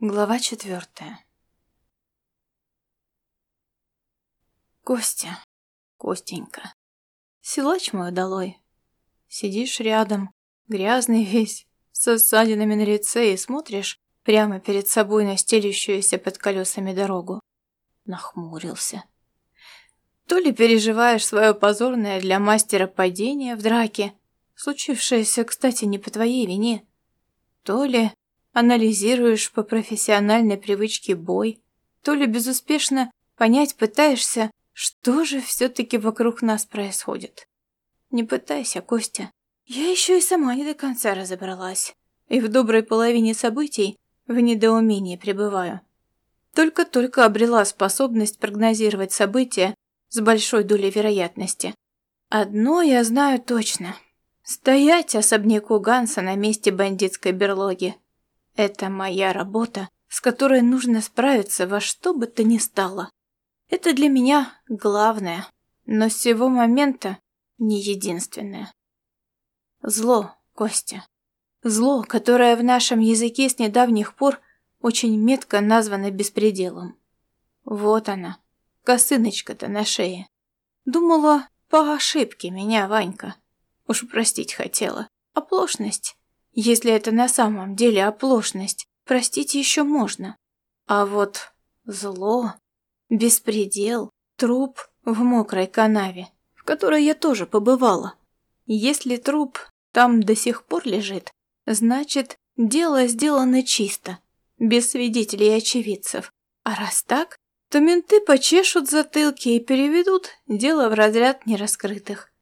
Глава четвертая. Костя, Костенька, силач мой удалой. Сидишь рядом, грязный весь, с ссадинами на лице и смотришь прямо перед собой на стелющуюся под колесами дорогу. Нахмурился. То ли переживаешь свое позорное для мастера падение в драке, случившееся, кстати, не по твоей вине, то ли анализируешь по профессиональной привычке бой, то ли безуспешно понять пытаешься, что же все-таки вокруг нас происходит. Не пытайся, Костя. Я еще и сама не до конца разобралась. И в доброй половине событий в недоумении пребываю. Только-только обрела способность прогнозировать события с большой долей вероятности. Одно я знаю точно. Стоять особняку Ганса на месте бандитской берлоги это моя работа, с которой нужно справиться во что бы то ни стало. Это для меня главное, но с сего момента не единственное. Зло, Костя. Зло, которое в нашем языке с недавних пор очень метко названо беспределом. Вот она, косыночка-то на шее. Думала, по ошибке меня Ванька. Уж простить хотела. Оплошность. Если это на самом деле оплошность, простить еще можно. А вот зло, беспредел, труп в мокрой канаве, в которой я тоже побывала. Если труп там до сих пор лежит, значит, дело сделано чисто, без свидетелей и очевидцев. А раз так, то менты почешут затылки и переведут дело в разряд нераскрытых.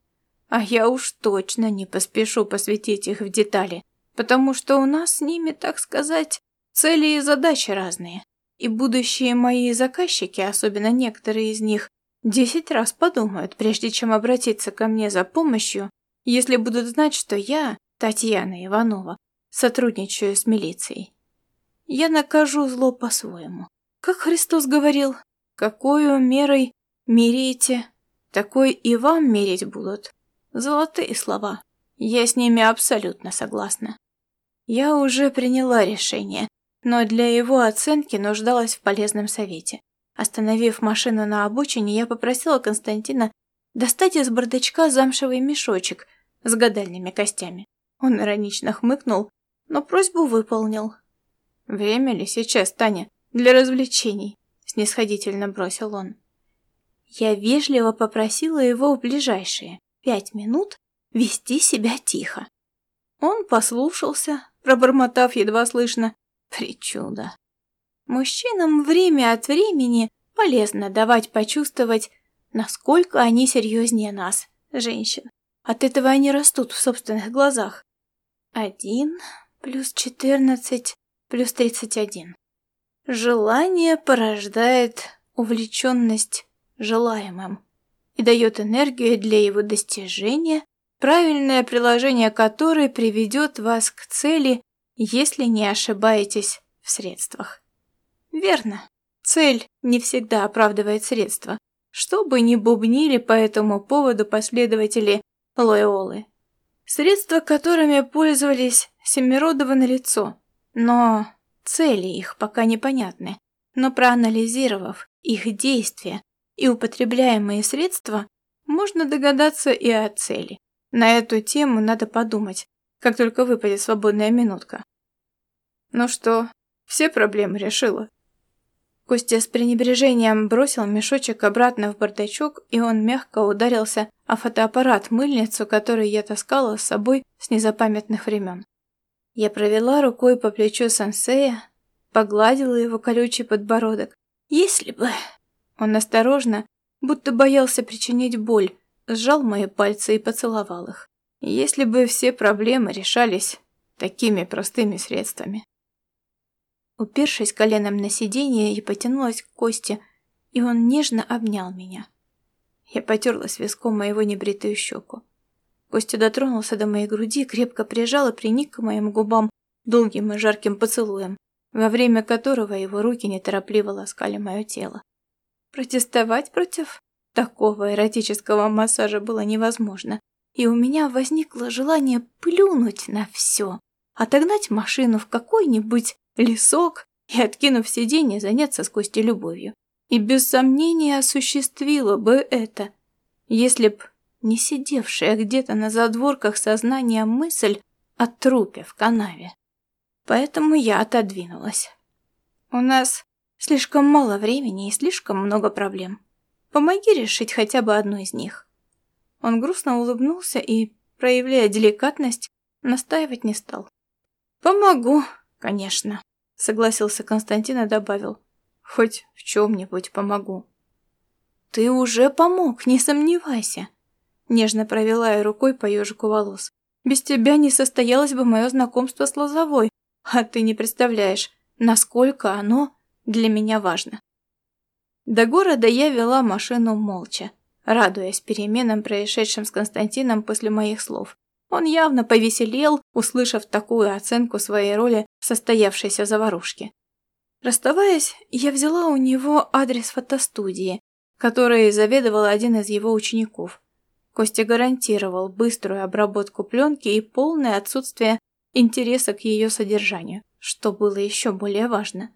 А я уж точно не поспешу посвятить их в детали потому что у нас с ними, так сказать, цели и задачи разные. И будущие мои заказчики, особенно некоторые из них, десять раз подумают, прежде чем обратиться ко мне за помощью, если будут знать, что я, Татьяна Иванова, сотрудничаю с милицией. Я накажу зло по-своему. Как Христос говорил, какую мерой мерите, такой и вам мерить будут. Золотые слова. Я с ними абсолютно согласна. Я уже приняла решение, но для его оценки нуждалась в полезном совете. Остановив машину на обочине, я попросила Константина достать из бардачка замшевый мешочек с гадальными костями. Он иронично хмыкнул, но просьбу выполнил. «Время ли сейчас, Таня, для развлечений?» – снисходительно бросил он. Я вежливо попросила его в ближайшие пять минут вести себя тихо. Он послушался, пробормотав едва слышно «причуда». Мужчинам время от времени полезно давать почувствовать, насколько они серьезнее нас, женщин. От этого они растут в собственных глазах. Один плюс четырнадцать плюс тридцать один. Желание порождает увлеченность желаемым и дает энергию для его достижения правильное приложение которой приведет вас к цели, если не ошибаетесь в средствах. Верно. Цель не всегда оправдывает средства, что бы ни бубнили по этому поводу последователи Лойолы. Средства, которыми пользовались Семиродовы лицо, но цели их пока непонятны. Но проанализировав их действия и употребляемые средства, можно догадаться и о цели. На эту тему надо подумать, как только выпадет свободная минутка. Ну что, все проблемы решила? Костя с пренебрежением бросил мешочек обратно в бардачок, и он мягко ударился о фотоаппарат-мыльницу, который я таскала с собой с незапамятных времен. Я провела рукой по плечу сенсея, погладила его колючий подбородок. Если бы... Он осторожно, будто боялся причинить боль, сжал мои пальцы и поцеловал их. Если бы все проблемы решались такими простыми средствами. Упершись коленом на сиденье, я потянулась к Косте, и он нежно обнял меня. Я потерлась виском моего небритую щеку. Костя дотронулся до моей груди, крепко прижал и приник к моим губам долгим и жарким поцелуем, во время которого его руки неторопливо ласкали мое тело. Протестовать против Такого эротического массажа было невозможно, и у меня возникло желание плюнуть на все, отогнать машину в какой-нибудь лесок и, откинув сиденье, заняться с Костей любовью. И без сомнения осуществила бы это, если б не сидевшая где-то на задворках сознания мысль о трупе в канаве. Поэтому я отодвинулась. У нас слишком мало времени и слишком много проблем. Помоги решить хотя бы одну из них. Он грустно улыбнулся и, проявляя деликатность, настаивать не стал. «Помогу, конечно», — согласился Константин и добавил. «Хоть в чем-нибудь помогу». «Ты уже помог, не сомневайся», — нежно провела я рукой по ежику волос. «Без тебя не состоялось бы мое знакомство с Лозовой, а ты не представляешь, насколько оно для меня важно». До города я вела машину молча, радуясь переменам, происшедшим с Константином после моих слов. Он явно повеселел, услышав такую оценку своей роли состоявшейся заварушке. Расставаясь, я взяла у него адрес фотостудии, которой заведовал один из его учеников. Костя гарантировал быструю обработку пленки и полное отсутствие интереса к ее содержанию, что было еще более важно.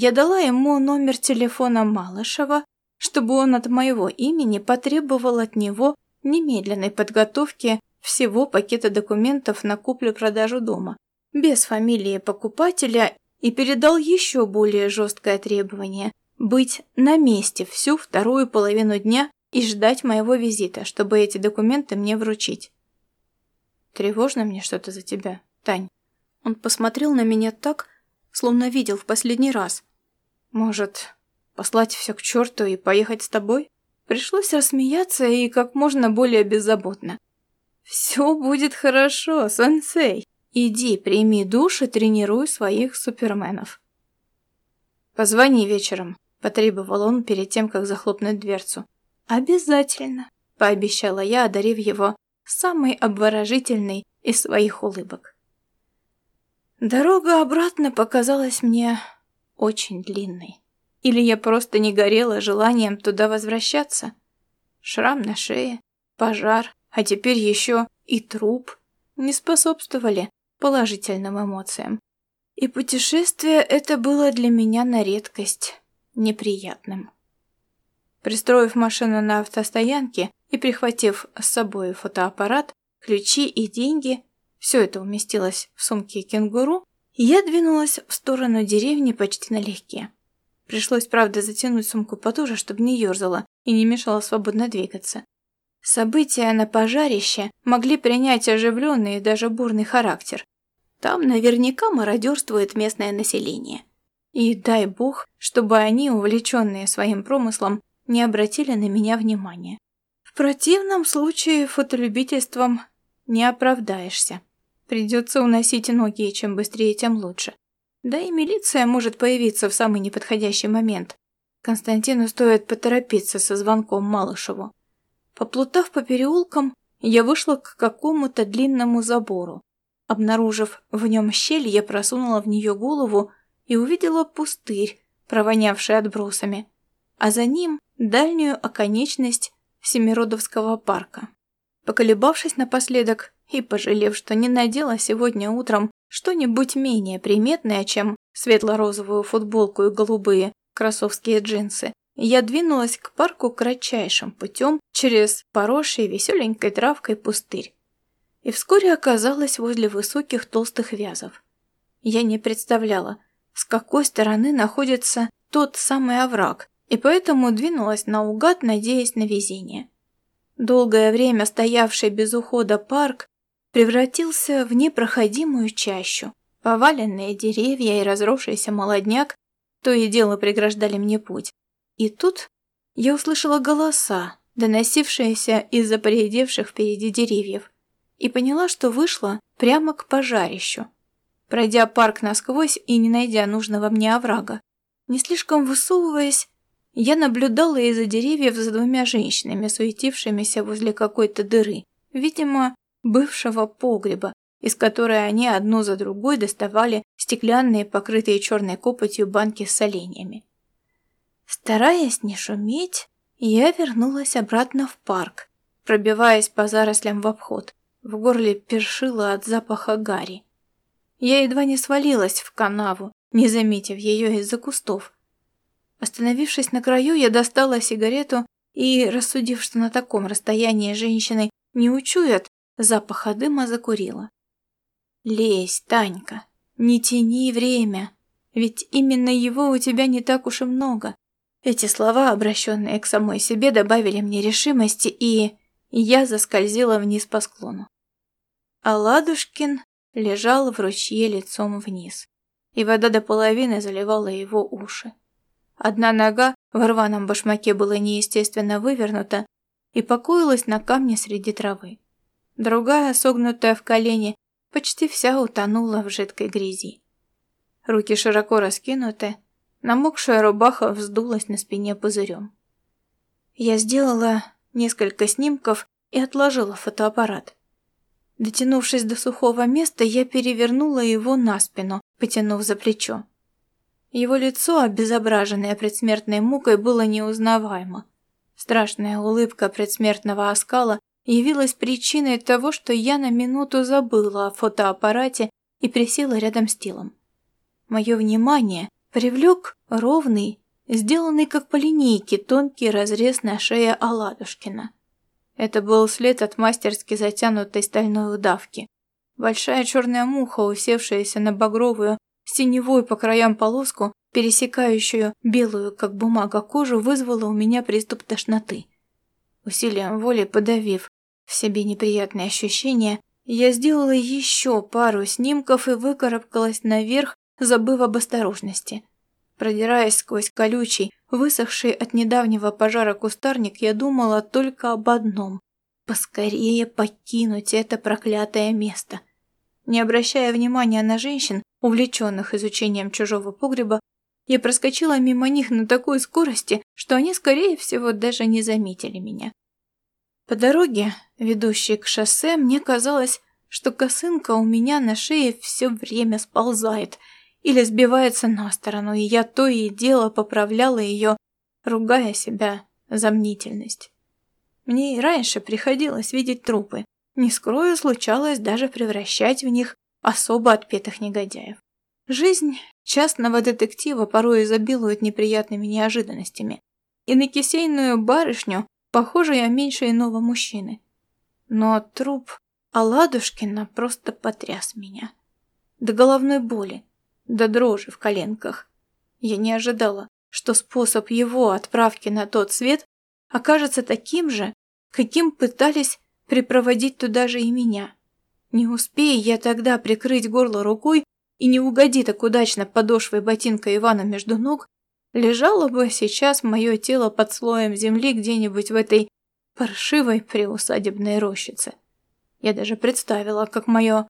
Я дала ему номер телефона Малышева, чтобы он от моего имени потребовал от него немедленной подготовки всего пакета документов на куплю-продажу дома, без фамилии покупателя и передал еще более жесткое требование – быть на месте всю вторую половину дня и ждать моего визита, чтобы эти документы мне вручить. Тревожно мне что-то за тебя, Тань. Он посмотрел на меня так, словно видел в последний раз. Может, послать все к черту и поехать с тобой? Пришлось рассмеяться и как можно более беззаботно. Все будет хорошо, сенсей. Иди, прими душ и тренируй своих суперменов. Позвони вечером, потребовал он перед тем, как захлопнуть дверцу. Обязательно, пообещала я, одарив его самой обворожительной из своих улыбок. Дорога обратно показалась мне очень длинной. Или я просто не горела желанием туда возвращаться? Шрам на шее, пожар, а теперь еще и труп не способствовали положительным эмоциям. И путешествие это было для меня на редкость неприятным. Пристроив машину на автостоянке и прихватив с собой фотоаппарат, ключи и деньги, все это уместилось в сумке кенгуру, я двинулась в сторону деревни почти налегке. Пришлось, правда, затянуть сумку потуже, чтобы не ерзала и не мешала свободно двигаться. События на пожарище могли принять оживленный и даже бурный характер. Там наверняка мародерствует местное население. И дай бог, чтобы они, увлеченные своим промыслом, не обратили на меня внимания. В противном случае фотолюбительством не оправдаешься. Придется уносить ноги, и чем быстрее, тем лучше. Да и милиция может появиться в самый неподходящий момент. Константину стоит поторопиться со звонком Малышеву. Поплутав по переулкам, я вышла к какому-то длинному забору. Обнаружив в нем щель, я просунула в нее голову и увидела пустырь, провонявший отбросами, а за ним дальнюю оконечность Семиродовского парка. Поколебавшись напоследок, и, пожалев, что не надела сегодня утром что-нибудь менее приметное, чем светло-розовую футболку и голубые кроссовские джинсы, я двинулась к парку кратчайшим путем через поросший веселенькой травкой пустырь. И вскоре оказалась возле высоких толстых вязов. Я не представляла, с какой стороны находится тот самый овраг, и поэтому двинулась наугад, надеясь на везение. Долгое время стоявший без ухода парк превратился в непроходимую чащу. Поваленные деревья и разросшийся молодняк то и дело преграждали мне путь. И тут я услышала голоса, доносившиеся из-за поредевших впереди деревьев, и поняла, что вышла прямо к пожарищу. Пройдя парк насквозь и не найдя нужного мне оврага, не слишком высовываясь, я наблюдала из-за деревьев за двумя женщинами, суетившимися возле какой-то дыры. Видимо, бывшего погреба, из которой они одну за другой доставали стеклянные, покрытые черной копотью банки с соленьями. Стараясь не шуметь, я вернулась обратно в парк, пробиваясь по зарослям в обход. В горле першило от запаха гари. я едва не свалилась в канаву, не заметив ее из-за кустов. Остановившись на краю, я достала сигарету и, рассудив, что на таком расстоянии женщины не учуят, запаха дыма закурила. «Лезь, Танька, не тяни время, ведь именно его у тебя не так уж и много». Эти слова, обращенные к самой себе, добавили мне решимости, и я заскользила вниз по склону. А Ладушкин лежал в ручье лицом вниз, и вода до половины заливала его уши. Одна нога в рваном башмаке была неестественно вывернута и покоилась на камне среди травы. Другая, согнутая в колени, почти вся утонула в жидкой грязи. Руки широко раскинуты, намокшая рубаха вздулась на спине пузырем. Я сделала несколько снимков и отложила фотоаппарат. Дотянувшись до сухого места, я перевернула его на спину, потянув за плечо. Его лицо, обезображенное предсмертной мукой, было неузнаваемо. Страшная улыбка предсмертного оскала явилась причиной того, что я на минуту забыла о фотоаппарате и присела рядом с телом. Мое внимание привлек ровный, сделанный как по линейке тонкий разрез на шее Аладушкина. Это был след от мастерски затянутой стальной удавки. Большая черная муха, усевшаяся на багровую, синевой по краям полоску, пересекающую белую, как бумага, кожу, вызвала у меня приступ тошноты. Усилием воли подавив в себе неприятные ощущения, я сделала еще пару снимков и выкарабкалась наверх, забыв об осторожности. Продираясь сквозь колючий, высохший от недавнего пожара кустарник, я думала только об одном – поскорее покинуть это проклятое место. Не обращая внимания на женщин, увлеченных изучением чужого погреба, я проскочила мимо них на такой скорости, что они, скорее всего, даже не заметили меня. По дороге, ведущей к шоссе, мне казалось, что косынка у меня на шее все время сползает или сбивается на сторону, и я то и дело поправляла ее, ругая себя за мнительность. Мне и раньше приходилось видеть трупы. Не скрою, случалось даже превращать в них особо отпетых негодяев. Жизнь частного детектива порой изобилует неприятными неожиданностями. И на кисейную барышню Похоже, я меньше иного мужчины. Но труп Аладушкина просто потряс меня. До головной боли, до дрожи в коленках. Я не ожидала, что способ его отправки на тот свет окажется таким же, каким пытались припроводить туда же и меня. Не успея я тогда прикрыть горло рукой и не угоди так удачно подошвой ботинка Ивана между ног, Лежало бы сейчас мое тело под слоем земли где-нибудь в этой паршивой приусадебной рощице. Я даже представила, как мое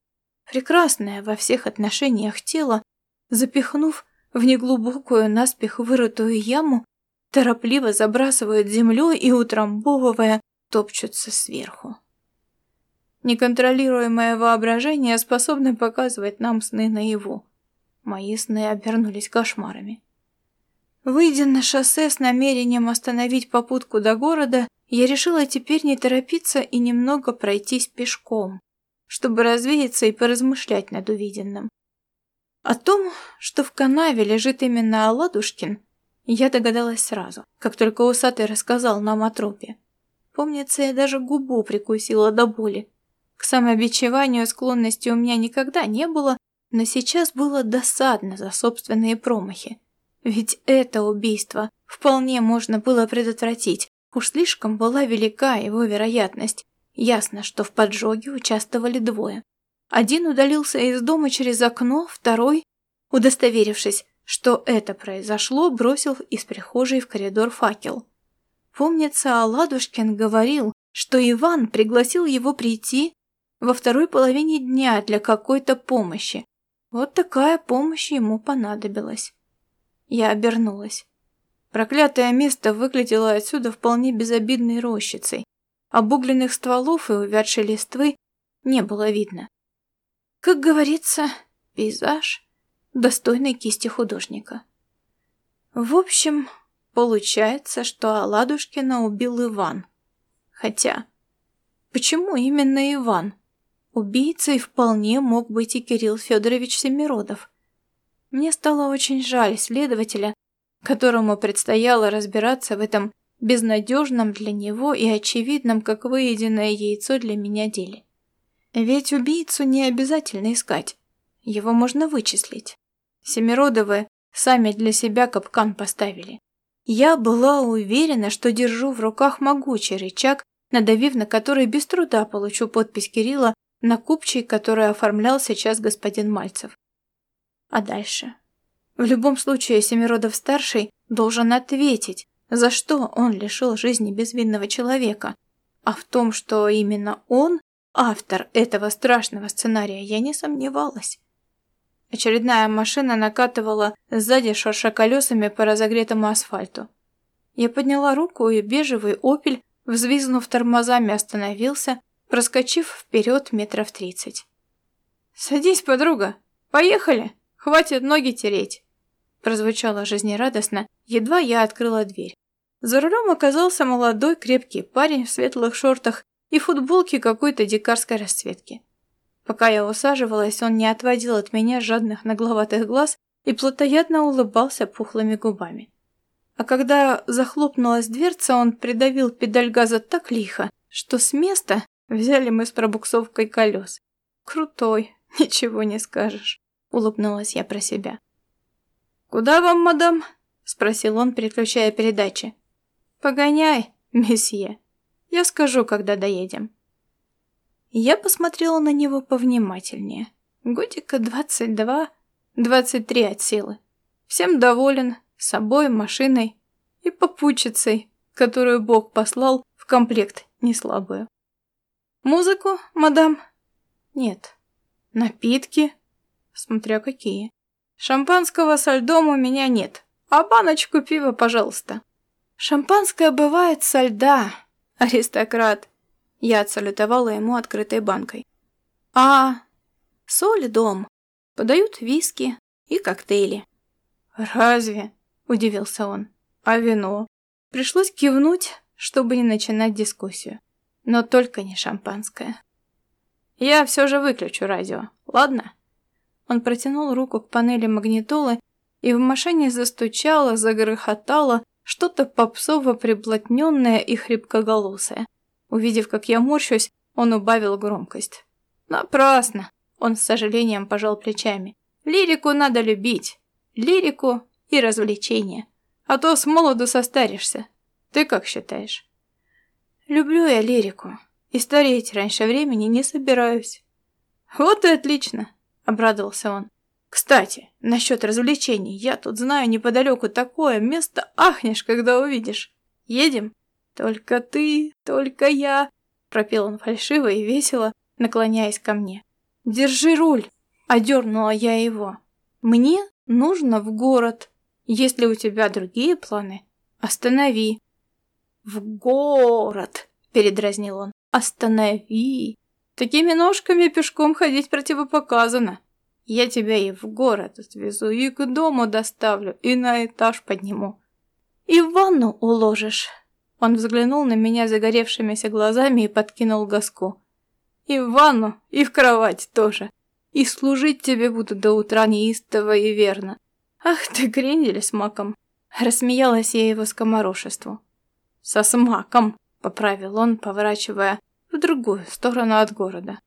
прекрасное во всех отношениях тело, запихнув в неглубокую наспех вырытую яму, торопливо забрасывают землей и, утрамбовывая, топчутся сверху. Неконтролируемое воображение способно показывать нам сны наяву. Мои сны обернулись кошмарами. Выйдя на шоссе с намерением остановить попутку до города, я решила теперь не торопиться и немного пройтись пешком, чтобы развеяться и поразмышлять над увиденным. О том, что в канаве лежит именно Аладушкин, я догадалась сразу, как только усатый рассказал нам о тропе. Помнится, я даже губу прикусила до боли. К самобичеванию склонности у меня никогда не было, но сейчас было досадно за собственные промахи. Ведь это убийство вполне можно было предотвратить. Уж слишком была велика его вероятность. Ясно, что в поджоге участвовали двое. Один удалился из дома через окно, второй, удостоверившись, что это произошло, бросил из прихожей в коридор факел. Помнится, Аладушкин говорил, что Иван пригласил его прийти во второй половине дня для какой-то помощи. Вот такая помощь ему понадобилась. Я обернулась. Проклятое место выглядело отсюда вполне безобидной рощицей. Обугленных стволов и увядшей листвы не было видно. Как говорится, пейзаж достойной кисти художника. В общем, получается, что Аладушкина убил Иван. Хотя, почему именно Иван? Убийцей вполне мог быть и Кирилл Федорович Семиродов. Мне стало очень жаль следователя, которому предстояло разбираться в этом безнадежном для него и очевидном, как выеденное яйцо для меня деле. Ведь убийцу не обязательно искать, его можно вычислить. Семиродовы сами для себя капкан поставили. Я была уверена, что держу в руках могучий рычаг, надавив на который без труда получу подпись Кирилла на купчей, который оформлял сейчас господин Мальцев. А дальше? В любом случае, Семиродов-старший должен ответить, за что он лишил жизни безвинного человека. А в том, что именно он автор этого страшного сценария, я не сомневалась. Очередная машина накатывала сзади, шурша колесами по разогретому асфальту. Я подняла руку, и бежевый «Опель», взвизгнув тормозами, остановился, проскочив вперед метров тридцать. «Садись, подруга! Поехали! Хватит ноги тереть!» Прозвучало жизнерадостно, едва я открыла дверь. За рулем оказался молодой крепкий парень в светлых шортах и футболке какой-то дикарской расцветки. Пока я усаживалась, он не отводил от меня жадных нагловатых глаз и плотоядно улыбался пухлыми губами. А когда захлопнулась дверца, он придавил педаль газа так лихо, что с места взяли мы с пробуксовкой колес. Крутой, ничего не скажешь, улыбнулась я про себя. «Куда вам, мадам?» — спросил он, переключая передачи. «Погоняй, месье. Я скажу, когда доедем». Я посмотрела на него повнимательнее. Годика двадцать два, двадцать три от силы. Всем доволен, собой, машиной и попутчицей, которую Бог послал в комплект неслабую. Музыку, мадам? Нет. Напитки? Смотря какие. Шампанского со льдом у меня нет. А баночку пива, пожалуйста. Шампанское бывает со льда, аристократ. Я отсалютовала ему открытой банкой. А соль дом. Подают виски и коктейли. Разве? Удивился он. А вино? Пришлось кивнуть, чтобы не начинать дискуссию. Но только не шампанское. Я все же выключу радио, ладно? Он протянул руку к панели магнитолы, и в машине застучало, загрохотало что-то попсово приблотненное и хрипкоголосое. Увидев, как я морщусь, он убавил громкость. Напрасно. Он с сожалением пожал плечами. Лирику надо любить. Лирику и развлечения. А то с молоду состаришься. Ты как считаешь? Люблю я лирику. И стареть раньше времени не собираюсь. Вот и отлично, обрадовался он. Кстати, насчет развлечений. Я тут знаю неподалеку такое место, ахнешь, когда увидишь. Едем? «Только ты, только я», — пропел он фальшиво и весело, наклоняясь ко мне. «Держи руль», — одернула я его. «Мне нужно в город. Если у тебя другие планы, останови». «В город», — передразнил он. «Останови. Такими ножками пешком ходить противопоказано. Я тебя и в город отвезу, и к дому доставлю, и на этаж подниму. И в ванну уложишь». Он взглянул на меня загоревшимися глазами и подкинул газку. «И в ванну, и в кровать тоже. И служить тебе буду до утра неистово и верно. Ах ты, гриндель с маком!» Рассмеялась я его скоморошеству. «Со смаком!» — поправил он, поворачивая в другую сторону от города.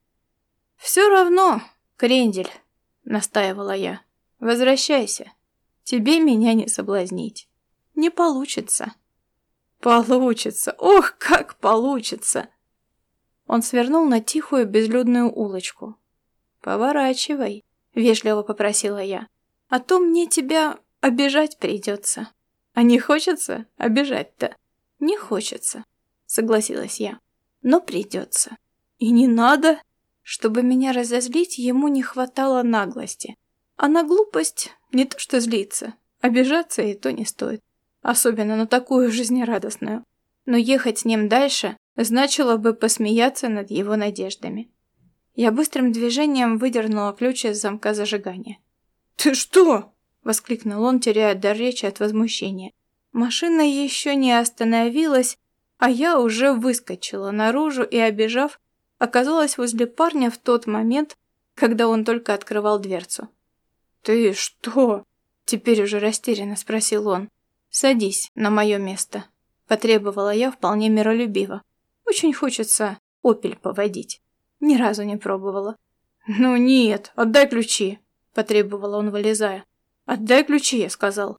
«Все равно, крендель!» — настаивала я. «Возвращайся. Тебе меня не соблазнить. Не получится». Получится, ох, как получится. Он свернул на тихую безлюдную улочку. Поворачивай, вежливо попросила я. А то мне тебя обижать придется. А не хочется обижать-то? Не хочется, согласилась я. Но придется. И не надо. Чтобы меня разозлить, ему не хватало наглости. А на глупость не то что злиться, обижаться и то не стоит особенно на такую жизнерадостную. Но ехать с ним дальше значило бы посмеяться над его надеждами. Я быстрым движением выдернула ключ из замка зажигания. «Ты что?» — воскликнул он, теряя дар речи от возмущения. Машина еще не остановилась, а я уже выскочила наружу и, обежав, оказалась возле парня в тот момент, когда он только открывал дверцу. «Ты что?» – теперь уже растерянно спросил он. «Садись на мое место», – потребовала я вполне миролюбиво. «Очень хочется опель поводить. Ни разу не пробовала». «Ну нет, отдай ключи», – потребовал он, вылезая. «Отдай ключи», – я сказал.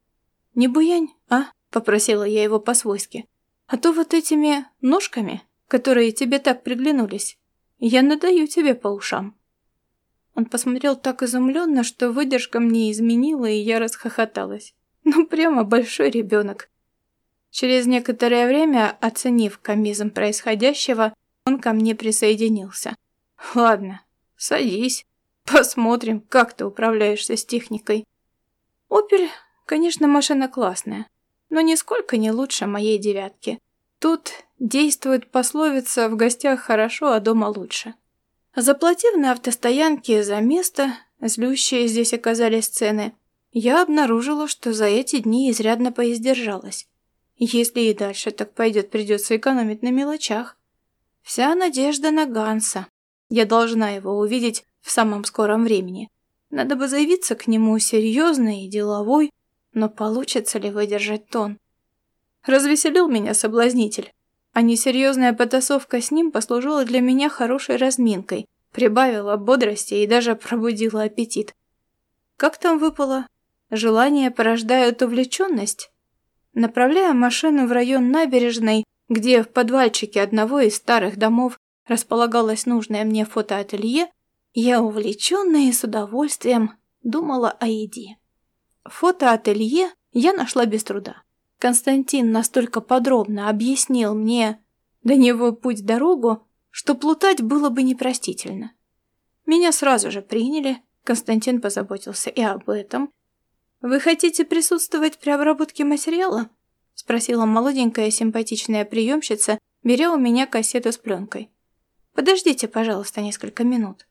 «Не буянь, а?» – попросила я его по-свойски. «А то вот этими ножками, которые тебе так приглянулись, я надаю тебе по ушам». Он посмотрел так изумленно, что выдержка мне изменила, и я расхохоталась. Ну, прямо большой ребенок. Через некоторое время, оценив комизм происходящего, он ко мне присоединился. «Ладно, садись. Посмотрим, как ты управляешься с техникой». «Опель, конечно, машина классная, но нисколько не лучше моей девятки. Тут действует пословица «в гостях хорошо, а дома лучше». Заплатив на автостоянке за место, злющие здесь оказались цены, я обнаружила, что за эти дни изрядно поиздержалась. Если и дальше так пойдет, придется экономить на мелочах. Вся надежда на Ганса. Я должна его увидеть в самом скором времени. Надо бы заявиться к нему серьезной и деловой, но получится ли выдержать тон? Развеселил меня соблазнитель а несерьезная потасовка с ним послужила для меня хорошей разминкой, прибавила бодрости и даже пробудила аппетит. Как там выпало? Желание порождает увлеченность? Направляя машину в район набережной, где в подвальчике одного из старых домов располагалось нужное мне фотоателье, я увлеченная и с удовольствием думала о еде. Фотоателье я нашла без труда. Константин настолько подробно объяснил мне до него путь-дорогу, что плутать было бы непростительно. Меня сразу же приняли, Константин позаботился и об этом. «Вы хотите присутствовать при обработке материала?» — спросила молоденькая симпатичная приемщица, беря у меня кассету с пленкой. «Подождите, пожалуйста, несколько минут».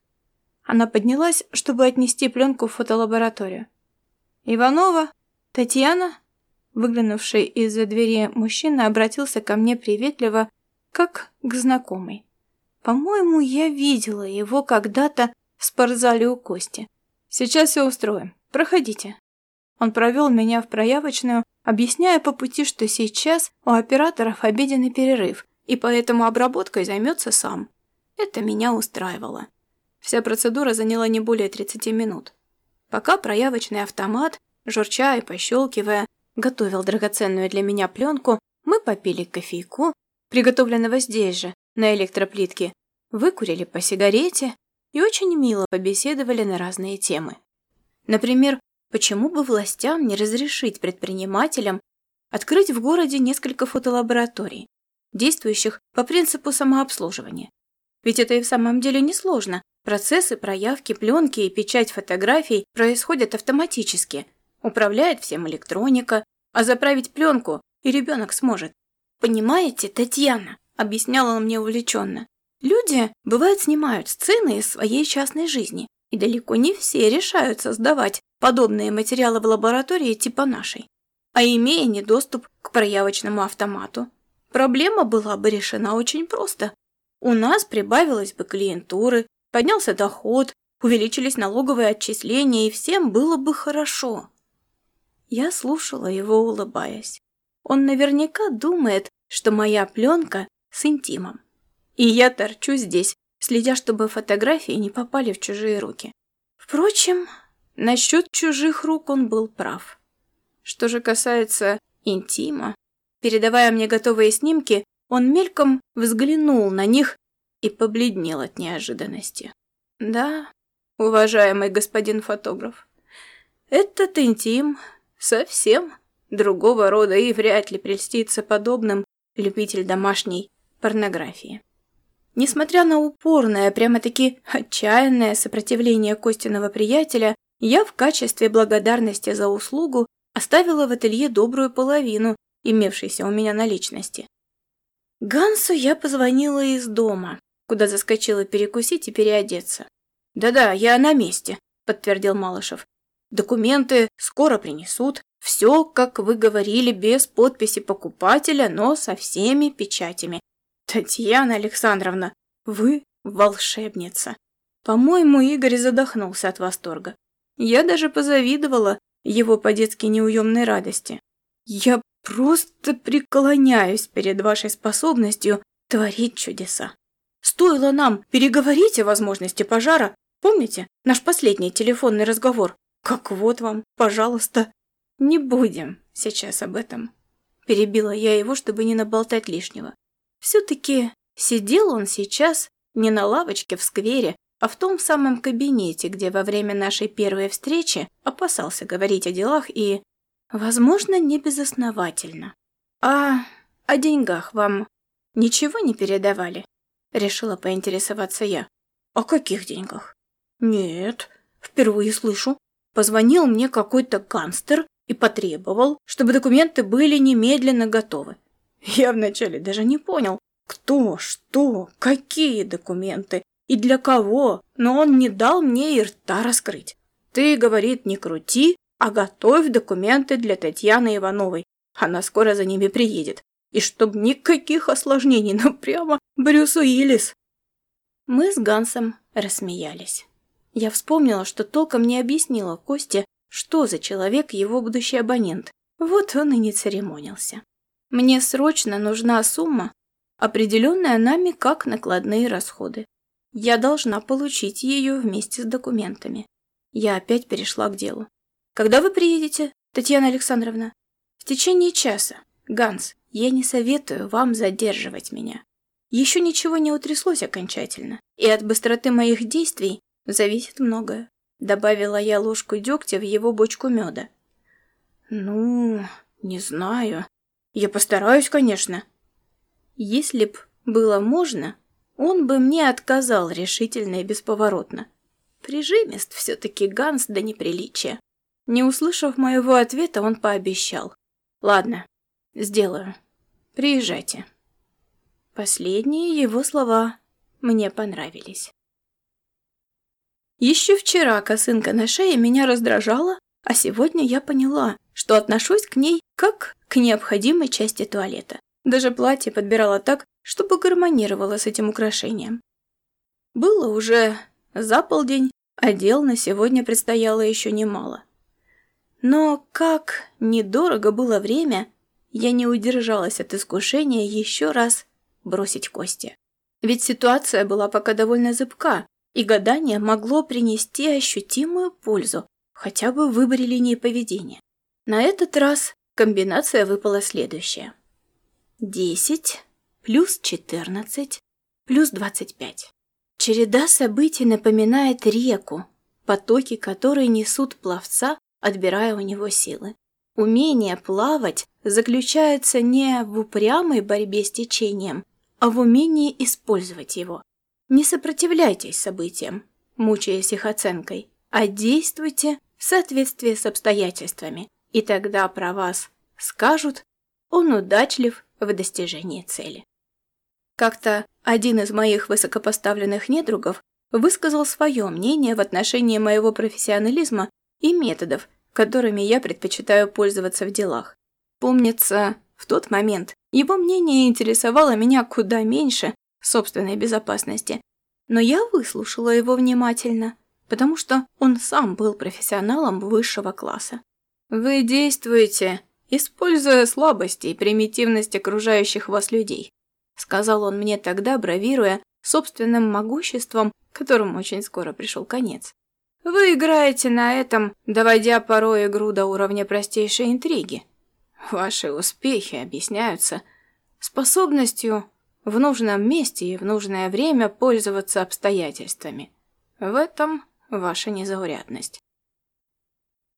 Она поднялась, чтобы отнести пленку в фотолабораторию. «Иванова? Татьяна?» Выглянувший из-за двери мужчина обратился ко мне приветливо, как к знакомой. По-моему, я видела его когда-то в спортзале у Кости. Сейчас все устроим. Проходите. Он провел меня в проявочную, объясняя по пути, что сейчас у операторов обеденный перерыв, и поэтому обработкой займется сам. Это меня устраивало. Вся процедура заняла не более 30 минут. Пока проявочный автомат, журча и пощелкивая, готовил драгоценную для меня пленку, мы попили кофейку, приготовленного здесь же, на электроплитке, выкурили по сигарете и очень мило побеседовали на разные темы. Например, почему бы властям не разрешить предпринимателям открыть в городе несколько фотолабораторий, действующих по принципу самообслуживания. Ведь это и в самом деле несложно. Процессы проявки пленки и печать фотографий происходят автоматически – Управляет всем электроника, а заправить пленку и ребенок сможет. Понимаете, Татьяна, объясняла мне увлеченно. Люди, бывает, снимают сцены из своей частной жизни, и далеко не все решаются сдавать подобные материалы в лаборатории типа нашей. А имея недоступ к проявочному автомату, проблема была бы решена очень просто. У нас прибавилось бы клиентуры, поднялся доход, увеличились налоговые отчисления, и всем было бы хорошо. Я слушала его, улыбаясь. Он наверняка думает, что моя пленка с интимом. И я торчу здесь, следя, чтобы фотографии не попали в чужие руки. Впрочем, насчет чужих рук он был прав. Что же касается интима, передавая мне готовые снимки, он мельком взглянул на них и побледнел от неожиданности. Да, уважаемый господин фотограф, этот интим Совсем другого рода и вряд ли прельстится подобным любитель домашней порнографии. Несмотря на упорное, прямо-таки отчаянное сопротивление Костиного приятеля, я в качестве благодарности за услугу оставила в ателье добрую половину имевшейся у меня наличности. Гансу я позвонила из дома, куда заскочила перекусить и переодеться. «Да-да, я на месте», — подтвердил Малышев. Документы скоро принесут. Все, как вы говорили, без подписи покупателя, но со всеми печатями. Татьяна Александровна, вы волшебница. По-моему, Игорь задохнулся от восторга. Я даже позавидовала его по-детски неуемной радости. Я просто преклоняюсь перед вашей способностью творить чудеса. Стоило нам переговорить о возможности пожара, помните наш последний телефонный разговор? Как вот вам, пожалуйста. Не будем сейчас об этом. Перебила я его, чтобы не наболтать лишнего. Все-таки сидел он сейчас не на лавочке в сквере, а в том самом кабинете, где во время нашей первой встречи опасался говорить о делах и, возможно, не безосновательно. «А о деньгах вам ничего не передавали?» Решила поинтересоваться я. «О каких деньгах?» «Нет, впервые слышу. Позвонил мне какой-то гангстер и потребовал, чтобы документы были немедленно готовы. Я вначале даже не понял, кто, что, какие документы и для кого, но он не дал мне и рта раскрыть. Ты, говорит, не крути, а готовь документы для Татьяны Ивановой. Она скоро за ними приедет. И чтоб никаких осложнений, но прямо Брюс Уиллис. Мы с Гансом рассмеялись. Я вспомнила, что толком не объяснила Косте, что за человек его будущий абонент. Вот он и не церемонился. Мне срочно нужна сумма, определенная нами как накладные расходы. Я должна получить ее вместе с документами. Я опять перешла к делу. Когда вы приедете, Татьяна Александровна? В течение часа. Ганс, я не советую вам задерживать меня. Еще ничего не утряслось окончательно, и от быстроты моих действий зависит многое. Добавила я ложку дегтя в его бочку меда. Ну, не знаю. Я постараюсь, конечно. Если б было можно, он бы мне отказал решительно и бесповоротно. Прижимист все-таки Ганс до неприличия. Не услышав моего ответа, он пообещал. «Ладно, сделаю. Приезжайте». Последние его слова мне понравились. Еще вчера косынка на шее меня раздражала, а сегодня я поняла, что отношусь к ней как к необходимой части туалета. Даже платье подбирала так, чтобы гармонировало с этим украшением. Было уже за полдень, а дел на сегодня предстояло еще немало. Но как недорого было время, я не удержалась от искушения еще раз бросить кости. Ведь ситуация была пока довольно зыбка, и гадание могло принести ощутимую пользу хотя бы в выборе линии поведения. На этот раз комбинация выпала следующая. 10 плюс 14 плюс 25. Череда событий напоминает реку, потоки которой несут пловца, отбирая у него силы. Умение плавать заключается не в упрямой борьбе с течением, а в умении использовать его. Не сопротивляйтесь событиям, мучаясь их оценкой, а действуйте в соответствии с обстоятельствами, и тогда про вас скажут «он удачлив в достижении цели. Как-то один из моих высокопоставленных недругов высказал свое мнение в отношении моего профессионализма и методов, которыми я предпочитаю пользоваться в делах. Помнится, в тот момент его мнение интересовало меня куда меньше собственной безопасности, но я выслушала его внимательно, потому что он сам был профессионалом высшего класса. «Вы действуете используя слабости и примитивность окружающих вас людей», сказал он мне тогда, бравируя собственным могуществом, которому очень скоро пришел конец. «Вы играете на этом, доводя порой игру до уровня простейшей интриги. Ваши успехи объясняются способностью в нужном месте и в нужное время пользоваться обстоятельствами. В этом ваша незаурядность».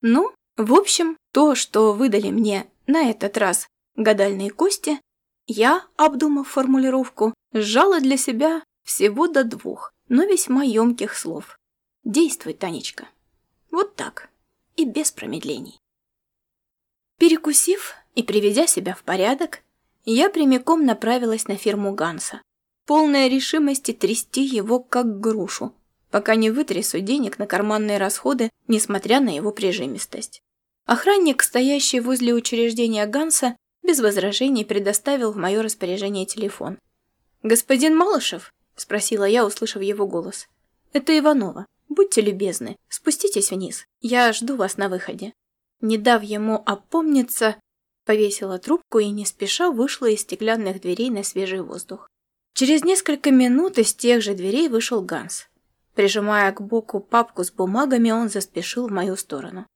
Ну, в общем, то, что выдали мне на этот раз гадальные кости, я, обдумав формулировку, сжала для себя всего до двух, но весьма емких слов. Действуй, Танечка. Вот так. И без промедлений. Перекусив и приведя себя в порядок, я прямиком направилась на фирму Ганса, полная решимости трясти его как грушу, пока не вытрясу денег на карманные расходы, несмотря на его прижимистость. Охранник, стоящий возле учреждения Ганса, без возражений предоставил в мое распоряжение телефон. «Господин Малышев, – спросила я, услышав его голос. «Это Иванова. Будьте любезны, спуститесь вниз. Я жду вас на выходе». Не дав ему опомниться, повесила трубку и не спеша вышла из стеклянных дверей на свежий воздух. Через несколько минут из тех же дверей вышел Ганс. Прижимая к боку папку с бумагами, он заспешил в мою сторону.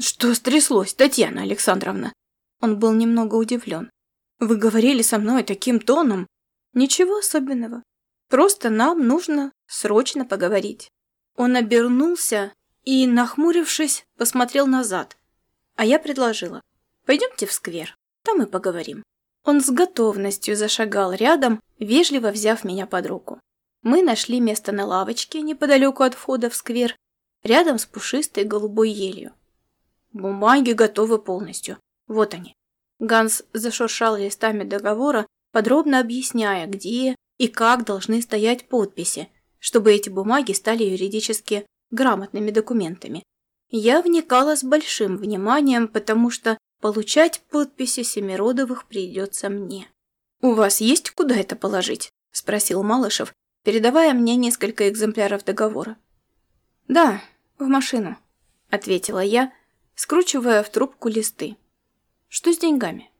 «Что стряслось, Татьяна Александровна?» Он был немного удивлен. «Вы говорили со мной таким тоном?» «Ничего особенного. Просто нам нужно срочно поговорить». Он обернулся и, нахмурившись, посмотрел назад. А я предложила. «Пойдемте в сквер, там и поговорим». Он с готовностью зашагал рядом, вежливо взяв меня под руку. Мы нашли место на лавочке неподалеку от входа в сквер, рядом с пушистой голубой елью. Бумаги готовы полностью. Вот они. Ганс зашуршал листами договора, подробно объясняя, где и как должны стоять подписи, чтобы эти бумаги стали юридически грамотными документами. Я вникала с большим вниманием, потому что получать подписи Семиродовых придется мне. «У вас есть куда это положить?» – спросил Малышев, передавая мне несколько экземпляров договора. «Да, в машину», — ответила я, скручивая в трубку листы. «Что с деньгами?»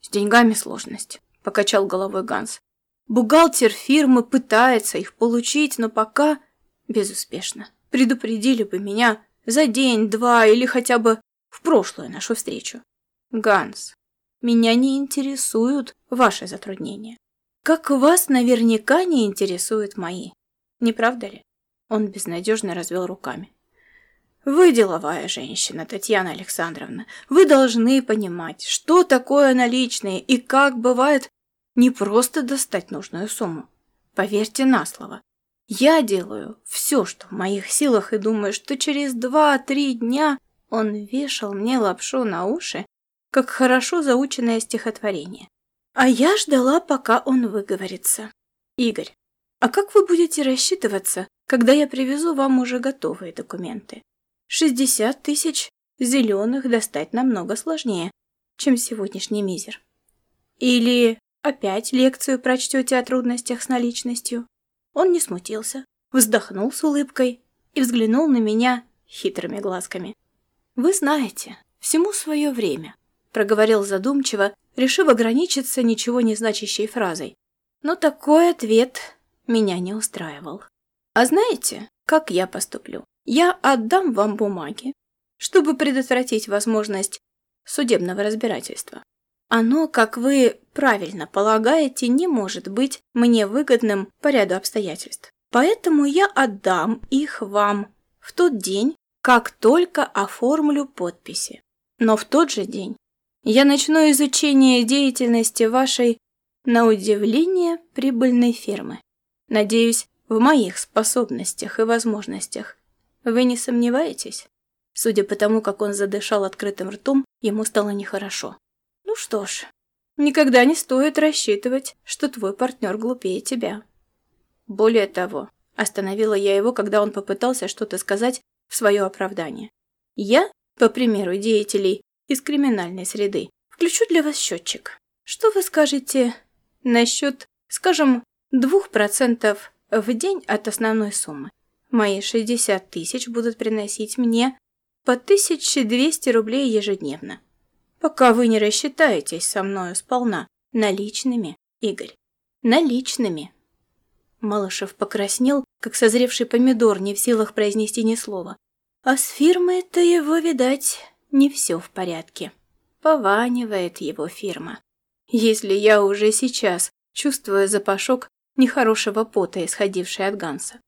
«С деньгами сложность», — покачал головой Ганс. «Бухгалтер фирмы пытается их получить, но пока безуспешно. Предупредили бы меня за день, два или хотя бы в прошлую нашу встречу. Ганс, меня не интересуют ваши затруднения. Как вас наверняка не интересуют мои. Не правда ли? Он безнадежно развел руками. Вы деловая женщина, Татьяна Александровна. Вы должны понимать, что такое наличные и как бывает не просто достать нужную сумму. Поверьте на слово. Я делаю все, что в моих силах, и думаю, что через два-три дня он вешал мне лапшу на уши, как хорошо заученное стихотворение. А я ждала, пока он выговорится. Игорь, а как вы будете рассчитываться, когда я привезу вам уже готовые документы? 60 тысяч зеленых достать намного сложнее, чем сегодняшний мизер. Или опять лекцию прочтете о трудностях с наличностью? Он не смутился, вздохнул с улыбкой и взглянул на меня хитрыми глазками. Вы знаете, всему свое время проговорил задумчиво, решив ограничиться ничего не значащей фразой. Но такой ответ меня не устраивал. А знаете, как я поступлю? Я отдам вам бумаги, чтобы предотвратить возможность судебного разбирательства. Оно, как вы правильно полагаете, не может быть мне выгодным по ряду обстоятельств. Поэтому я отдам их вам в тот день, как только оформлю подписи. Но в тот же день я начну изучение деятельности вашей, на удивление, прибыльной фирмы. Надеюсь, в моих способностях и возможностях. Вы не сомневаетесь? Судя по тому, как он задышал открытым ртом, ему стало нехорошо. Что ж, никогда не стоит рассчитывать, что твой партнер глупее тебя. Более того, остановила я его, когда он попытался что-то сказать в свое оправдание. Я, по примеру деятелей из криминальной среды. Включу для вас счетчик. Что вы скажете насчет, скажем, двух процентов в день от основной суммы? Мои 60 тысяч будут приносить мне по 1200 рублей ежедневно. Пока вы не рассчитаетесь со мною сполна наличными, Игорь. Наличными. Малышев покраснел, как созревший помидор, не в силах произнести ни слова. А с фирмой-то его, видать, не все в порядке. Пованивает его фирма. Если я уже сейчас чувствую запашок нехорошего пота, исходивший от Ганса.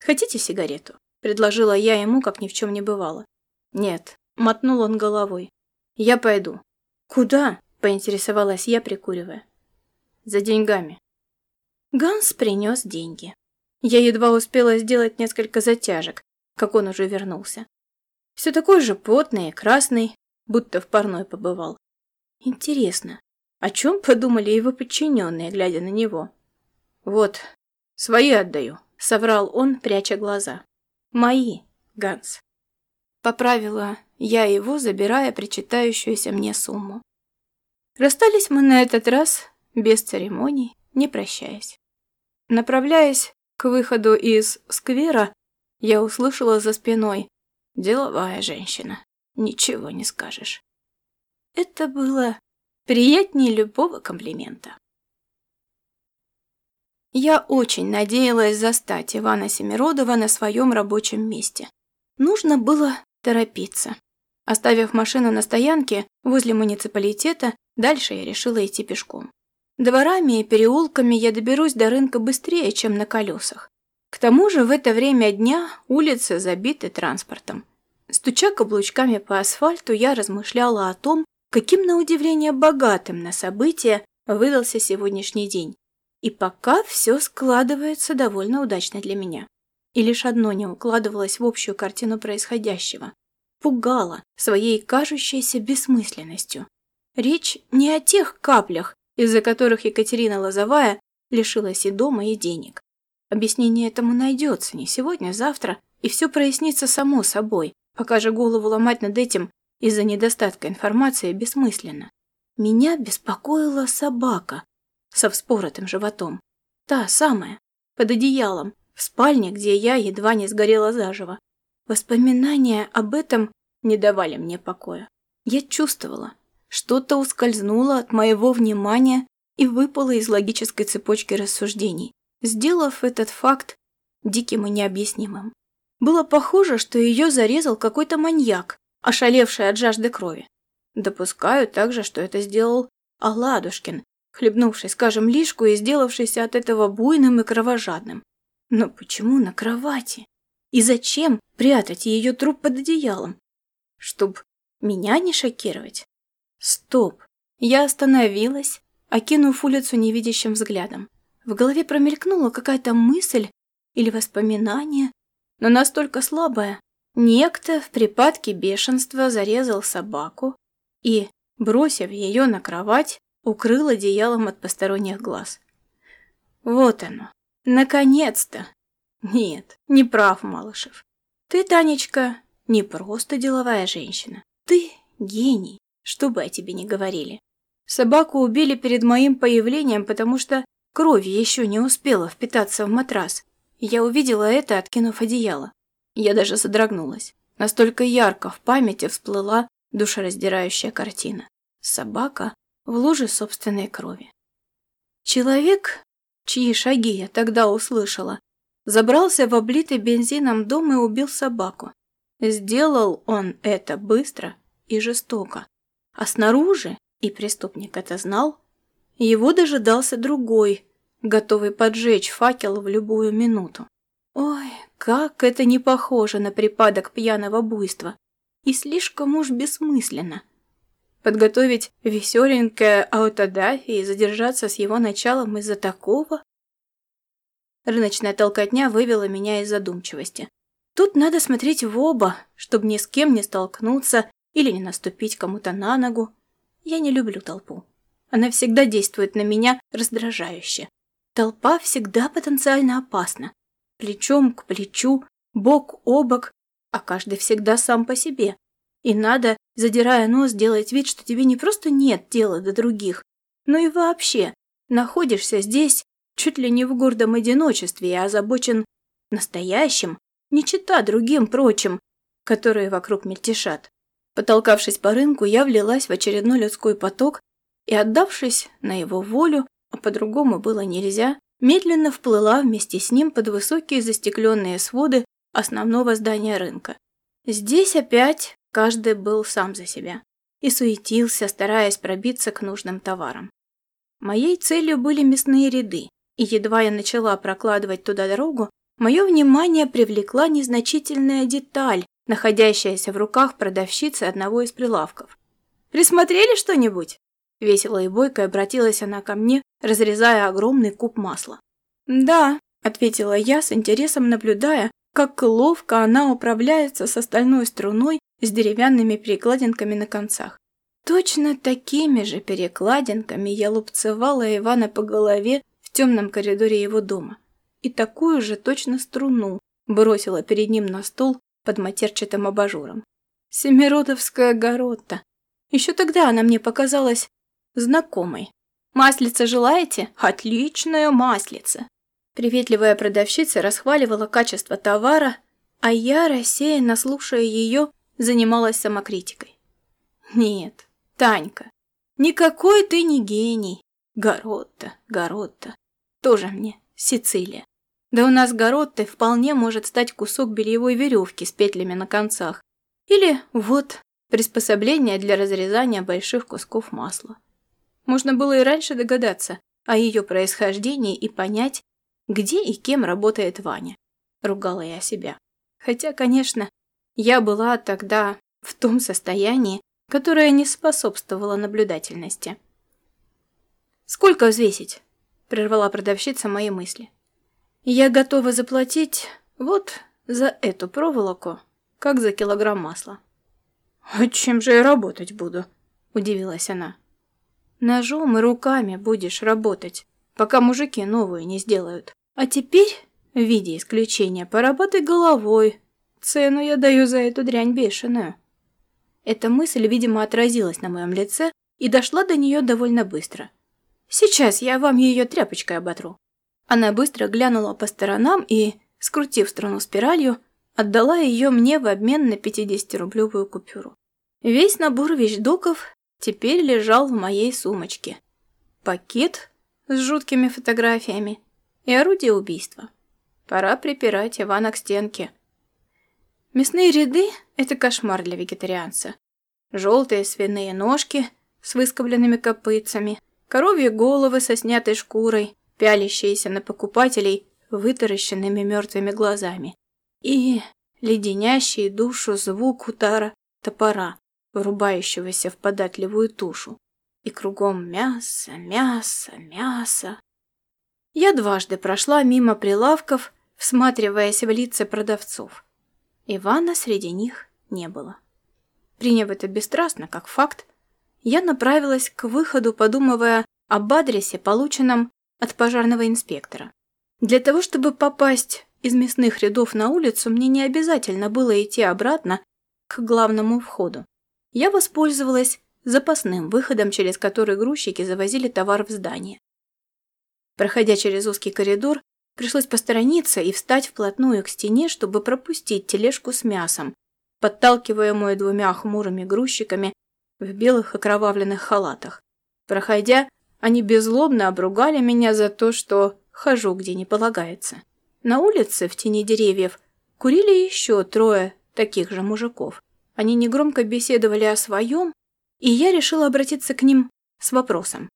«Хотите сигарету?» – предложила я ему, как ни в чем не бывало. «Нет», – мотнул он головой. «Я пойду». «Куда?» – поинтересовалась я, прикуривая. «За деньгами». Ганс принес деньги. Я едва успела сделать несколько затяжек, как он уже вернулся. Все такой же потный и красный, будто в парной побывал. Интересно, о чем подумали его подчиненные, глядя на него? Вот, свои отдаю, соврал он, пряча глаза. Мои, Ганс. Поправила я его, забирая причитающуюся мне сумму. Расстались мы на этот раз без церемоний, не прощаясь. Направляясь к выходу из сквера, я услышала за спиной «Деловая женщина, ничего не скажешь». Это было приятнее любого комплимента. Я очень надеялась застать Ивана Семиродова на своем рабочем месте. Нужно было торопиться. Оставив машину на стоянке возле муниципалитета, дальше я решила идти пешком. Дворами и переулками я доберусь до рынка быстрее, чем на колесах. К тому же в это время дня улицы забиты транспортом. Стуча каблучками по асфальту, я размышляла о том, каким на удивление богатым на события выдался сегодняшний день. И пока все складывается довольно удачно для меня. И лишь одно не укладывалось в общую картину происходящего. Пугало своей кажущейся бессмысленностью. Речь не о тех каплях, из-за которых Екатерина Лозовая лишилась и дома, и денег. Объяснение этому найдется не сегодня, а завтра, и все прояснится само собой, пока же голову ломать над этим из-за недостатка информации бессмысленно. Меня беспокоила собака со вспоротым животом. Та самая, под одеялом, в спальне, где я едва не сгорела заживо. Воспоминания об этом не давали мне покоя. Я чувствовала, что-то ускользнуло от моего внимания и выпало из логической цепочки рассуждений, сделав этот факт диким и необъяснимым. Было похоже, что ее зарезал какой-то маньяк, ошалевший от жажды крови. Допускаю также, что это сделал Аладушкин, хлебнувший, скажем, лишку и сделавшийся от этого буйным и кровожадным. Но почему на кровати? И зачем прятать ее труп под одеялом? Чтоб меня не шокировать? Стоп! Я остановилась, окинув улицу невидящим взглядом. В голове промелькнула какая-то мысль или воспоминание, но настолько слабая. Некто в припадке бешенства зарезал собаку и, бросив ее на кровать, укрыл одеялом от посторонних глаз. Вот оно. Наконец-то! Нет, не прав, Малышев. Ты, Танечка, не просто деловая женщина. Ты гений. Что бы о тебе ни говорили. Собаку убили перед моим появлением, потому что кровь еще не успела впитаться в матрас. Я увидела это, откинув одеяло. Я даже содрогнулась. Настолько ярко в памяти всплыла душераздирающая картина. Собака в луже собственной крови. Человек, чьи шаги я тогда услышала, забрался в облитый бензином дом и убил собаку. Сделал он это быстро и жестоко. А снаружи, и преступник это знал, его дожидался другой, готовый поджечь факел в любую минуту. Ой, как это не похоже на припадок пьяного буйства. И слишком уж бессмысленно. Подготовить веселенькое аутодафи и задержаться с его началом из-за такого? Рыночная толкотня вывела меня из задумчивости. Тут надо смотреть в оба, чтобы ни с кем не столкнуться или не наступить кому-то на ногу. Я не люблю толпу. Она всегда действует на меня раздражающе. Толпа всегда потенциально опасна. Плечом к плечу, бок о бок, а каждый всегда сам по себе. И надо, задирая нос, делать вид, что тебе не просто нет дела до других, но и вообще находишься здесь чуть ли не в гордом одиночестве и озабочен настоящим, не чита другим прочим, которые вокруг мельтешат. Потолкавшись по рынку, я влилась в очередной людской поток и, отдавшись на его волю, а по-другому было нельзя, медленно вплыла вместе с ним под высокие застекленные своды основного здания рынка. Здесь опять каждый был сам за себя и суетился, стараясь пробиться к нужным товарам. Моей целью были мясные ряды, и едва я начала прокладывать туда дорогу, мое внимание привлекла незначительная деталь, находящаяся в руках продавщицы одного из прилавков. «Присмотрели что-нибудь?» Весело и бойко обратилась она ко мне, разрезая огромный куб масла. «Да», — ответила я с интересом, наблюдая, как ловко она управляется с остальной струной с деревянными перекладинками на концах. Точно такими же перекладинками я лупцевала Ивана по голове в темном коридоре его дома. И такую же точно струну бросила перед ним на стол под матерчатым абажуром. Семиродовская горотта. Еще тогда она мне показалась знакомой. «Маслица желаете? Отличная маслица!» Приветливая продавщица расхваливала качество товара, а я, рассеянно слушая ее, занималась самокритикой. Нет, Танька, никакой ты не гений. Горотта, Горотта. Тоже мне Сицилия. Да у нас Гороттой вполне может стать кусок бельевой веревки с петлями на концах. Или вот приспособление для разрезания больших кусков масла. Можно было и раньше догадаться о ее происхождении и понять, где и кем работает Ваня. Ругала я себя. Хотя, конечно, я была тогда в том состоянии, которое не способствовало наблюдательности. «Сколько взвесить?» – прервала продавщица мои мысли. «Я готова заплатить вот за эту проволоку, как за килограмм масла». «А чем же я работать буду?» – удивилась она. «Ножом и руками будешь работать, пока мужики новую не сделают. А теперь, в виде исключения, поработай головой. Цену я даю за эту дрянь бешеную». Эта мысль, видимо, отразилась на моем лице и дошла до нее довольно быстро. «Сейчас я вам ее тряпочкой оботру». Она быстро глянула по сторонам и, скрутив струну спиралью, отдала ее мне в обмен на 50-рублевую купюру. Весь набор вещдоков теперь лежал в моей сумочке. Пакет с жуткими фотографиями и орудие убийства. Пора припирать Ивана к стенке. Мясные ряды – это кошмар для вегетарианца. Желтые свиные ножки с выскобленными копытцами, коровьи головы со снятой шкурой, пялящиеся на покупателей вытаращенными мертвыми глазами и леденящий душу звук удара топора, вырубающегося в податливую тушу. И кругом мясо, мясо, мясо. Я дважды прошла мимо прилавков, всматриваясь в лица продавцов. Ивана среди них не было. Приняв это бесстрастно, как факт, я направилась к выходу, подумывая об адресе, полученном от пожарного инспектора. Для того, чтобы попасть из мясных рядов на улицу, мне не обязательно было идти обратно к главному входу. Я воспользовалась запасным выходом, через который грузчики завозили товар в здание. Проходя через узкий коридор, пришлось посторониться и встать вплотную к стене, чтобы пропустить тележку с мясом, подталкиваемую двумя хмурыми грузчиками в белых окровавленных халатах. Проходя, они беззлобно обругали меня за то, что хожу где не полагается. На улице, в тени деревьев, курили еще трое таких же мужиков. Они негромко беседовали о своем, и я решила обратиться к ним с вопросом.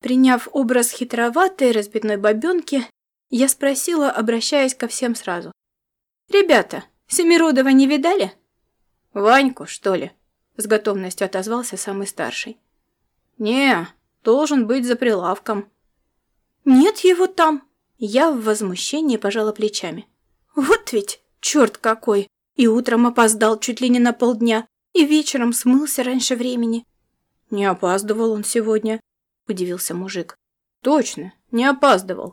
Приняв образ хитроватой разбитной бабенки, я спросила, обращаясь ко всем сразу. «Ребята, Семиродова не видали?» «Ваньку, что ли?» — с готовностью отозвался самый старший. «Не, должен быть за прилавком». «Нет его там!» Я в возмущении пожала плечами. «Вот ведь, черт какой! И утром опоздал чуть ли не на полдня, и вечером смылся раньше времени. Не опаздывал он сегодня, удивился мужик. Точно, не опаздывал.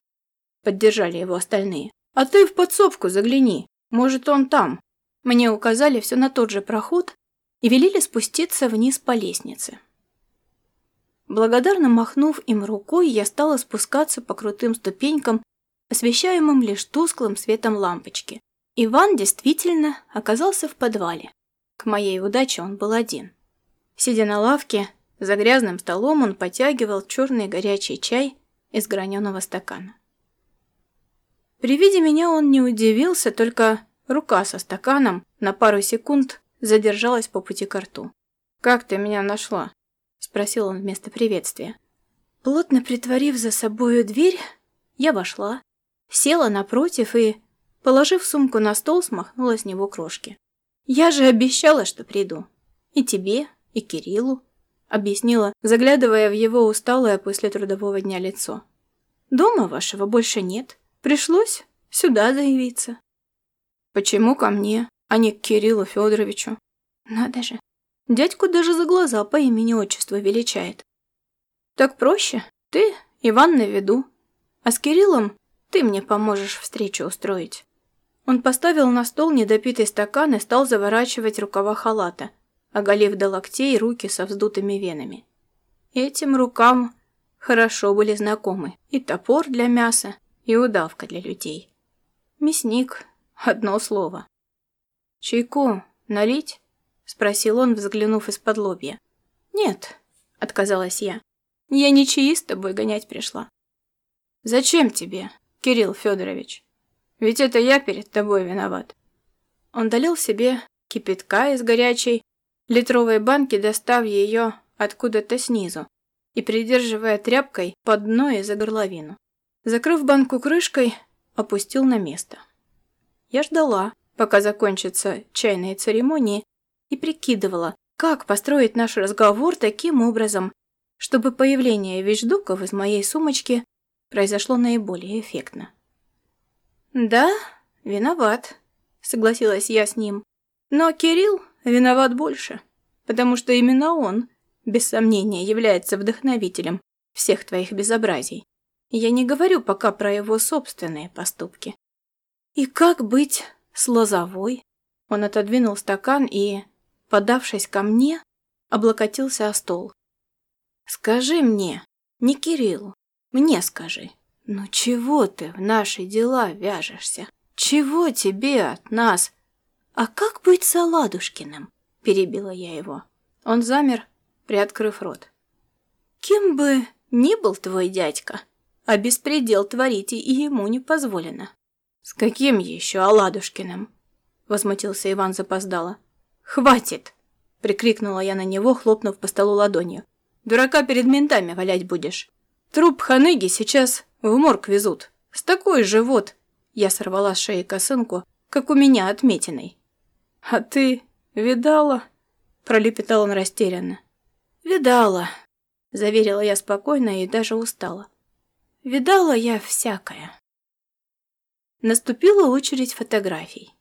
Поддержали его остальные. А ты в подсобку загляни, может он там. Мне указали все на тот же проход и велели спуститься вниз по лестнице. Благодарно махнув им рукой, я стала спускаться по крутым ступенькам, освещаемым лишь тусклым светом лампочки. Иван действительно оказался в подвале. К моей удаче он был один. Сидя на лавке, за грязным столом он потягивал черный горячий чай из граненого стакана. При виде меня он не удивился, только рука со стаканом на пару секунд задержалась по пути к рту. «Как ты меня нашла?» – спросил он вместо приветствия. Плотно притворив за собою дверь, я вошла, села напротив и Положив сумку на стол, смахнула с него крошки. «Я же обещала, что приду. И тебе, и Кириллу», — объяснила, заглядывая в его усталое после трудового дня лицо. «Дома вашего больше нет. Пришлось сюда заявиться». «Почему ко мне, а не к Кириллу Федоровичу?» «Надо же. Дядьку даже за глаза по имени-отчеству величает». «Так проще. Ты, Иван, на виду. А с Кириллом ты мне поможешь встречу устроить». Он поставил на стол недопитый стакан и стал заворачивать рукава халата, оголив до локтей руки со вздутыми венами. Этим рукам хорошо были знакомы и топор для мяса, и удавка для людей. Мясник — одно слово. «Чайку налить?» — спросил он, взглянув из-под лобья. «Нет», — отказалась я. «Я не чаи с тобой гонять пришла». «Зачем тебе, Кирилл Федорович? Ведь это я перед тобой виноват». Он долил себе кипятка из горячей литровой банки, достав ее откуда-то снизу и придерживая тряпкой под дно и за горловину. Закрыв банку крышкой, опустил на место. Я ждала, пока закончатся чайные церемонии, и прикидывала, как построить наш разговор таким образом, чтобы появление вещдоков из моей сумочки произошло наиболее эффектно. «Да, виноват», — согласилась я с ним. «Но Кирилл виноват больше, потому что именно он, без сомнения, является вдохновителем всех твоих безобразий. Я не говорю пока про его собственные поступки. И как быть с Лозовой?» Он отодвинул стакан и, подавшись ко мне, облокотился о стол. «Скажи мне, не Кириллу, мне скажи, ну чего ты в наши дела вяжешься? Чего тебе от нас? А как быть с Аладушкиным?» – перебила я его. Он замер, приоткрыв рот. «Кем бы ни был твой дядька, а беспредел творить и ему не позволено». «С каким еще Аладушкиным?» – возмутился Иван запоздало. «Хватит!» – прикрикнула я на него, хлопнув по столу ладонью. «Дурака перед ментами валять будешь. Труп ханыги сейчас в морг везут. С такой же вот...» Я сорвала с шеи косынку, как у меня отметиной. «А ты видала?» – пролепетал он растерянно. «Видала», – заверила я спокойно и даже устала. «Видала я всякое». Наступила очередь фотографий.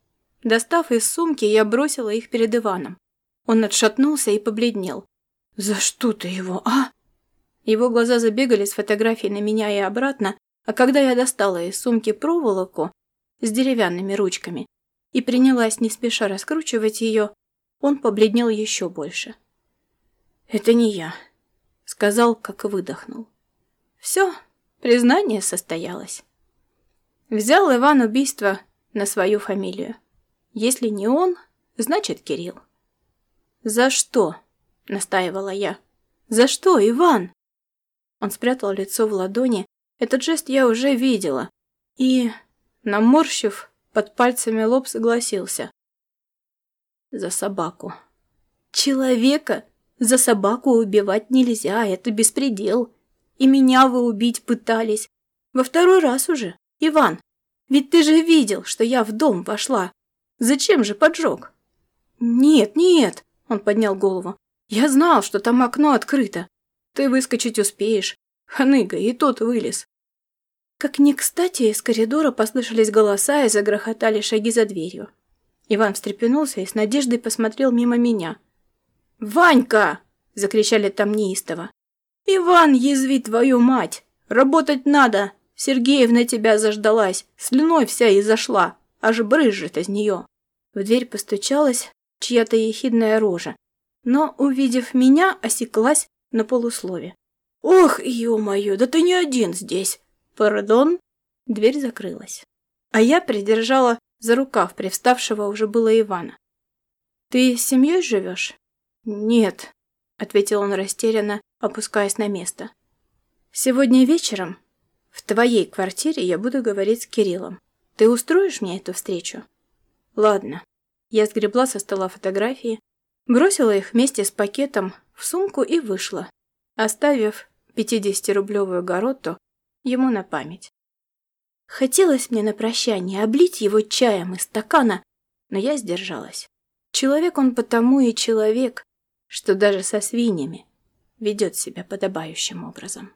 Достав из сумки, я бросила их перед Иваном. Он отшатнулся и побледнел. «За что ты его, а?» Его глаза забегали с фотографий на меня и обратно, а когда я достала из сумки проволоку с деревянными ручками и принялась не спеша раскручивать ее, он побледнел еще больше. «Это не я», — сказал, как выдохнул. «Все, признание состоялось». Взял Иван убийство на свою фамилию. Если не он, значит Кирилл. «За что?» – настаивала я. «За что, Иван?» Он спрятал лицо в ладони. Этот жест я уже видела. И, наморщив, под пальцами лоб согласился. «За собаку». «Человека за собаку убивать нельзя, это беспредел. И меня вы убить пытались. Во второй раз уже, Иван. Ведь ты же видел, что я в дом вошла. Зачем же поджог?» «Нет, нет», — он поднял голову. «Я знал, что там окно открыто. Ты выскочить успеешь. Ханыга, и тот вылез». Как ни кстати, из коридора послышались голоса и загрохотали шаги за дверью. Иван встрепенулся и с надеждой посмотрел мимо меня. «Ванька!» — закричали там неистово. «Иван, язви твою мать! Работать надо! Сергеевна тебя заждалась, слюной вся и зашла, аж брызжет из нее!» В дверь постучалась чья-то ехидная рожа, но, увидев меня, осеклась на полуслове. «Ох, ё-моё, да ты не один здесь!» «Пардон?» Дверь закрылась. А я придержала за рукав привставшего уже было Ивана. «Ты с семьей живешь?» «Нет», — ответил он растерянно, опускаясь на место. «Сегодня вечером в твоей квартире я буду говорить с Кириллом. Ты устроишь мне эту встречу?» Ладно. Я сгребла со стола фотографии, бросила их вместе с пакетом в сумку и вышла, оставив 50-рублевую горотту ему на память. Хотелось мне на прощание облить его чаем из стакана, но я сдержалась. Человек он потому и человек, что даже со свиньями ведет себя подобающим образом.